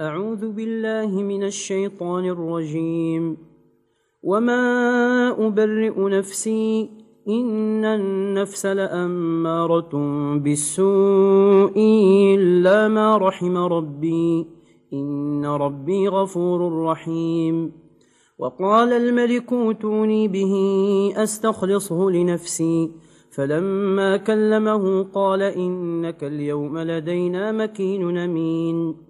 أعوذ بالله من الشيطان الرجيم. وما أبرئ نفسي إن النفس لأمارة بالسوء إلا ما رحم ربي. إن ربي غفور رحيم. وقال الملك اوتوني به أستخلصه لنفسي. فلما كلمه قال إنك اليوم لدينا مكين نمين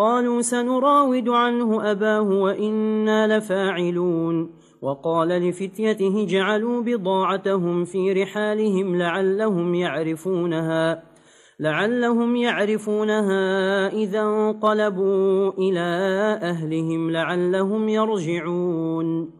قالوا سنراود عنه أباه وإنا لفاعلون. وقال لفتيته جعلوا بضاعتهم في رحالهم لعلهم يعرفونها لعلهم يعرفونها إذا انقلبوا إلى أهلهم لعلهم يرجعون.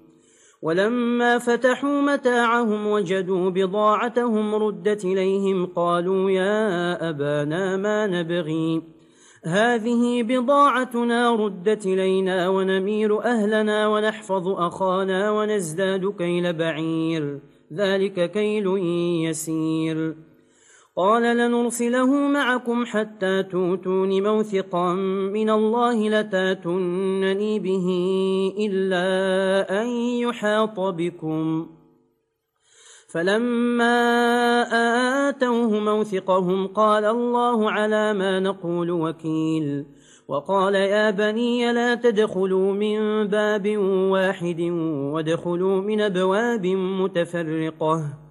ولما فتحوا متاعهم وجدوا بضاعتهم ردت إليهم قالوا يا أبانا ما نبغي؟ هذه بضاعتنا ردت إلينا ونمير أهلنا ونحفظ أخانا ونزداد كيل بعير. ذلك كيل يسير. قال لنرسله معكم حتى توتون موثقا من الله لتاتنني به إلا أن يحاط بكم. فلما آتوه موثقهم قال الله على ما نقول وكيل. وقال يا بني لا تدخلوا من باب واحد ودخلوا من أبواب متفرقة.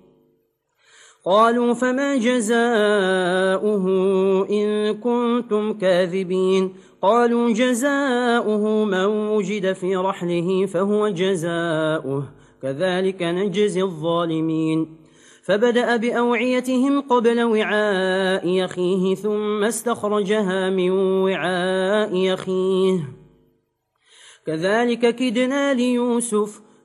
قالوا فما جزاؤه إن كنتم كاذبين قالوا جزاؤه من وجد في رحله فهو جزاؤه كذلك نجزي الظالمين فبدأ بأوعيتهم قبل وعاء يخيه ثم استخرجها من وعاء يخيه كذلك كدنا ليوسف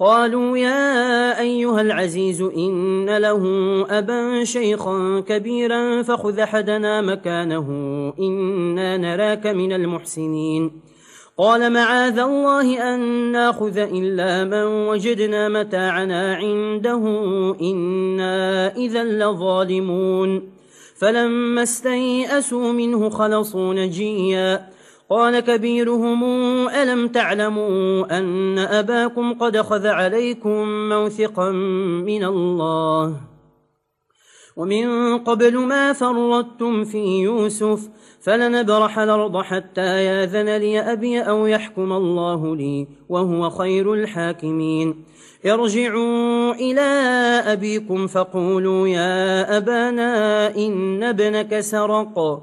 قالوا يا أيها العزيز إن له أبا شيخا كبيرا فخذ حدنا مكانه إنا نراك من المحسنين. قال معاذ الله أن نأخذ إلا من وجدنا متاعنا عنده إنا إذا لظالمون. فلما استيئسوا منه خلصوا نجيا. قال كبيرهم ألم تعلموا أن أباكم قد خذ عليكم موثقا من الله؟ ومن قبل ما فردتم في يوسف فلنبرح الأرض حتى ياذن لي أبي أو يحكم الله لي وهو خير الحاكمين. ارجعوا إلى أبيكم فقولوا يا أبانا إن ابنك سرق.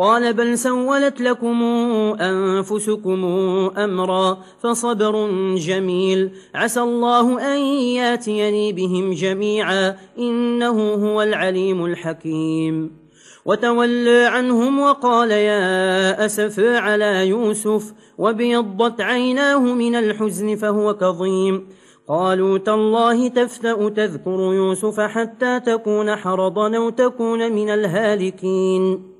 قال بل سولت لكم أنفسكم أمرا فصبر جميل. عسى الله أن ياتيني بهم جميعا. إنه هو العليم الحكيم. وتولى عنهم وقال يا أسف على يوسف. وبيضت عيناه من الحزن فهو كظيم. قالوا تالله تفتأ تذكر يوسف حتى تكون حرضا وتكون من الهالكين.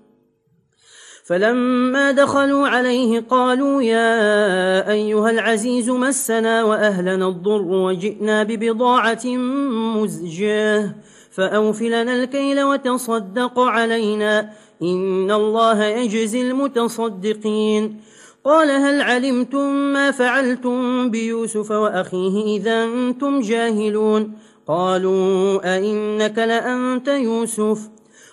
فلما دخلوا عليه قالوا يا أيها العزيز مسنا وأهلنا الضر وجئنا ببضاعة مزجاة فأوفلنا الكيل وتصدق علينا إن الله يجزي المتصدقين قال هل علمتم ما فعلتم بيوسف وأخيه إذا أنتم جاهلون قالوا أئنك لأنت يوسف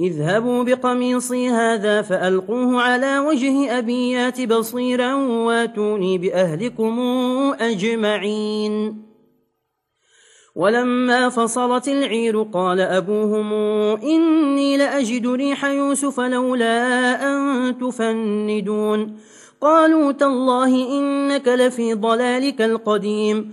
اذهبوا بقميصي هذا فألقوه على وجه أبيات بصيرا واتوني بأهلكم أجمعين. ولما فصلت العير قال أبوهم إني لأجد ريح يوسف لولا أن تفندون. قالوا تالله إنك لفي ضلالك القديم.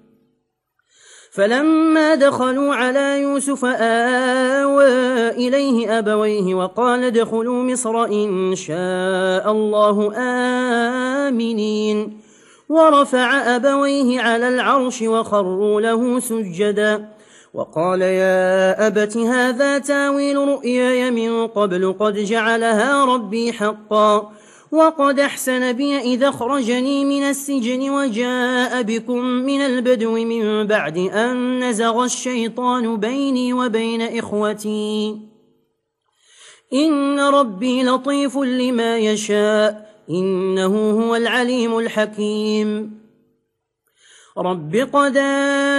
فلما دخلوا على يوسف آوى إليه أبويه وقال دخلوا مصر إن شاء الله آمنين. ورفع أبويه على العرش وخروا له سجدا. وقال يا أبت هذا تاويل رؤياي من قبل قد جعلها ربي حقا. وقد أحسن بي إذا خرجني من السجن وجاء بكم من البدو من بعد أن نزغ الشيطان بيني وبين إخوتي. إن ربي لطيف لما يشاء إنه هو العليم الحكيم. رب قد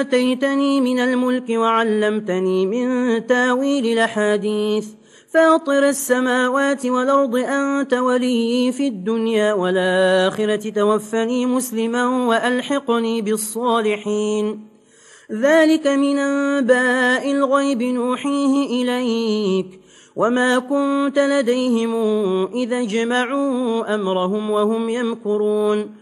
آتيتني من الملك وعلمتني من تاويل الأحاديث. فاطر السماوات والأرض أنت ولي في الدنيا والآخرة توفني مسلما وألحقني بالصالحين. ذلك من أنباء الغيب نوحيه إليك. وما كنت لديهم إذا جمعوا أمرهم وهم يمكرون.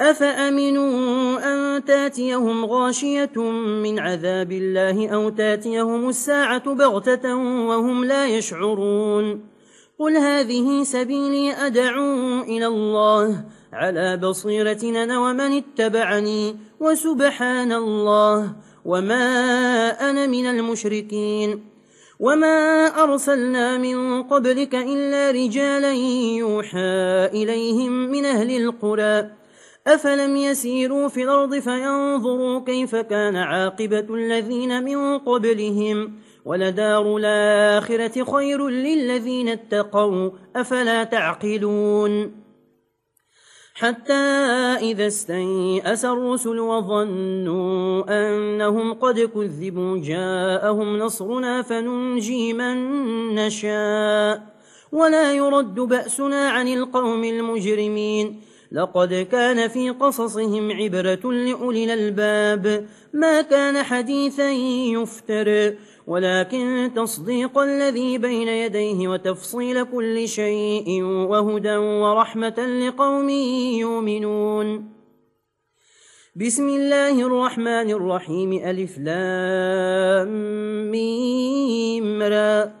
أفأمنوا أن تاتيهم غاشية من عذاب الله أو تاتيهم الساعة بغتة وهم لا يشعرون؟ قل هذه سبيلي أدعو إلى الله على بصيرتنا ومن اتبعني وسبحان الله وما أنا من المشركين. وما أرسلنا من قبلك إلا رجالا يوحى إليهم من أهل القرى. أفلم يسيروا في الأرض فينظروا كيف كان عاقبة الذين من قبلهم ولدار الآخرة خير للذين اتقوا أفلا تعقلون حتى إذا استيأس الرسل وظنوا أنهم قد كذبوا جاءهم نصرنا فننجي من نشاء ولا يرد بأسنا عن القوم المجرمين لقد كان في قصصهم عبرة لأولي الألباب. ما كان حديثا يفتر ولكن تصديق الذي بين يديه وتفصيل كل شيء وهدى ورحمة لقوم يؤمنون. بسم الله الرحمن الرحيم ألف لام ميم را.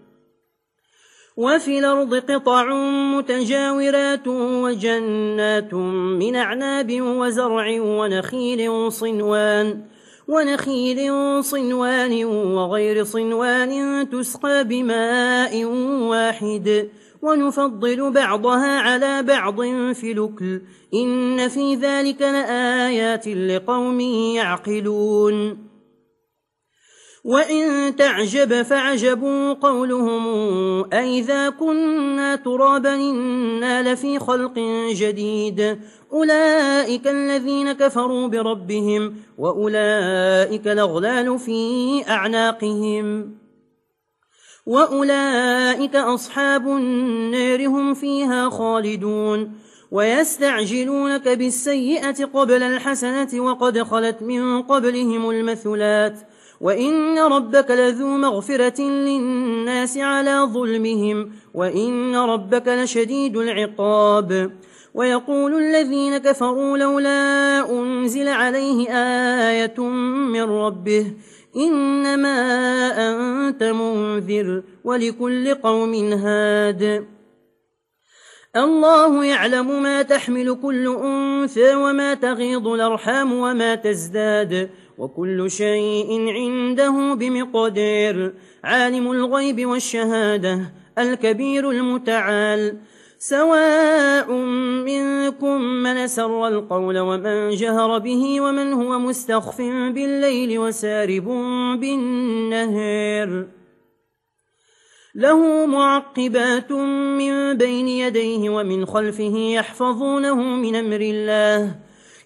وفي الأرض قطع متجاورات وجنات من أعناب وزرع ونخيل صنوان ونخيل صنوان وغير صنوان تسقى بماء واحد. ونفضل بعضها على بعض في لكل إن في ذلك لآيات لقوم يعقلون. وَإِن تَعْجَبْ فَعَجَبٌ قَوْلُهُمْ أَإِذَا كُنَّا تُرَابًا إِنَّا لَفِي خَلْقٍ جَدِيدٍ أُولَئِكَ الَّذِينَ كَفَرُوا بِرَبِّهِمْ وَأُولَئِكَ الْأَغْلَالُ فِي أَعْنَاقِهِمْ وَأُولَئِكَ أَصْحَابُ النَّارِ هُمْ فِيهَا خَالِدُونَ وَيَسْتَعْجِلُونَكَ بِالسَّيِّئَةِ قَبْلَ الْحَسَنَةِ وَقَدْ خَلَتْ مِنْ قَبْلِهِمُ الْمَثُلَاتِ وإن ربك لذو مغفرة للناس على ظلمهم وإن ربك لشديد العقاب ويقول الذين كفروا لولا أنزل عليه آية من ربه إنما أنت منذر ولكل قوم هاد الله يعلم ما تحمل كل أنثى وما تغيض الأرحام وما تزداد وكل شيء عنده بمقدير. عالم الغيب والشهادة الكبير المتعال. سواء منكم من سر القول ومن جهر به ومن هو مستخف بالليل وسارب بالنهر له معقبات من بين يديه ومن خلفه يحفظونه من أمر الله.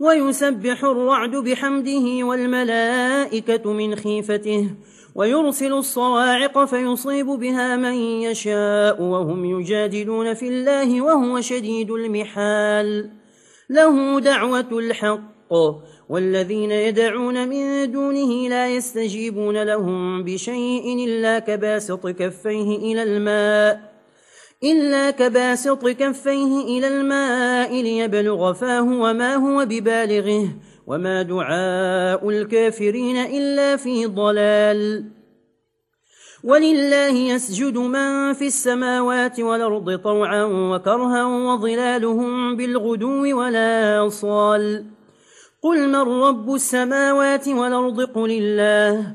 ويسبح الرعد بحمده والملائكة من خيفته ويرسل الصواعق فيصيب بها من يشاء وهم يجادلون في الله وهو شديد المحال. له دعوة الحق والذين يدعون من دونه لا يستجيبون لهم بشيء إلا كباسط كفيه إلى الماء. إلا كباسط كفيه إلى الماء ليبلغ فاه وما هو ببالغه وما دعاء الكافرين إلا في ضلال. ولله يسجد من في السماوات والأرض طوعا وكرها وظلالهم بالغدو ولا صال قل من رب السماوات والأرض قل الله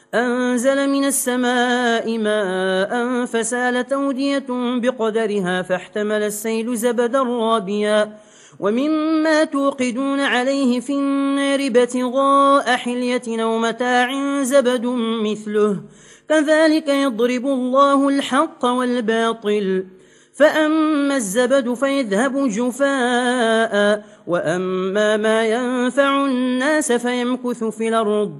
أنزل من السماء ماء فسال تودية بقدرها فاحتمل السيل زبدا رابيا. ومما توقدون عليه في النار بتغاء حلية أو متاع زبد مثله. كذلك يضرب الله الحق والباطل. فأما الزبد فيذهب جفاء وأما ما ينفع الناس فيمكث في الأرض.